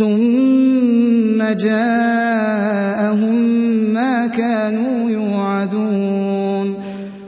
ثُمَّ جَاءَهُم مَّا كَانُوا يُوعَدُونَ.